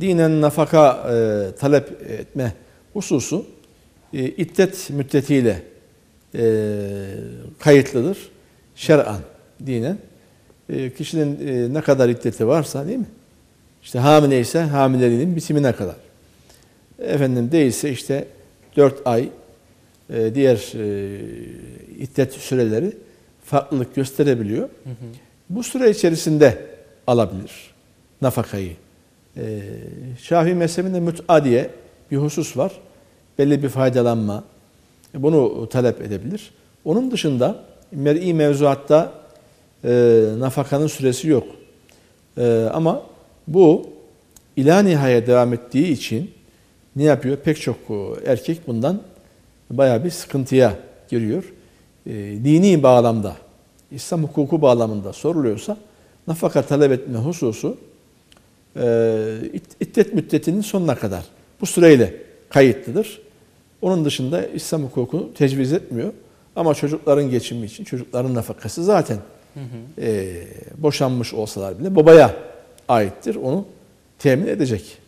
dinen nafaka e, talep etme hususu e, iddet müddetiyle e, kayıtlıdır. Şer'an dinen. E, kişinin e, ne kadar iddeti varsa değil mi? İşte hamile ise hamileliğinin bitimine kadar. Efendim değilse işte 4 ay e, diğer e, iddet süreleri farklılık gösterebiliyor. Hı hı. Bu süre içerisinde alabilir nafakayı. E, Şafii mezhebinde müt'a diye bir husus var. Belli bir faydalanma. Bunu talep edebilir. Onun dışında mer'i mevzuatta e, nafakanın süresi yok. E, ama bu ila nihaya devam ettiği için ne yapıyor? Pek çok erkek bundan baya bir sıkıntıya giriyor. E, dini bağlamda, İslam hukuku bağlamında soruluyorsa nafaka talep etme hususu e, iddet müddetinin sonuna kadar bu süreyle kayıtlıdır. Onun dışında İslam hukuku tecviz etmiyor. Ama çocukların geçimi için çocukların nafakası zaten hı hı. E, boşanmış olsalar bile babaya aittir. Onu temin edecek.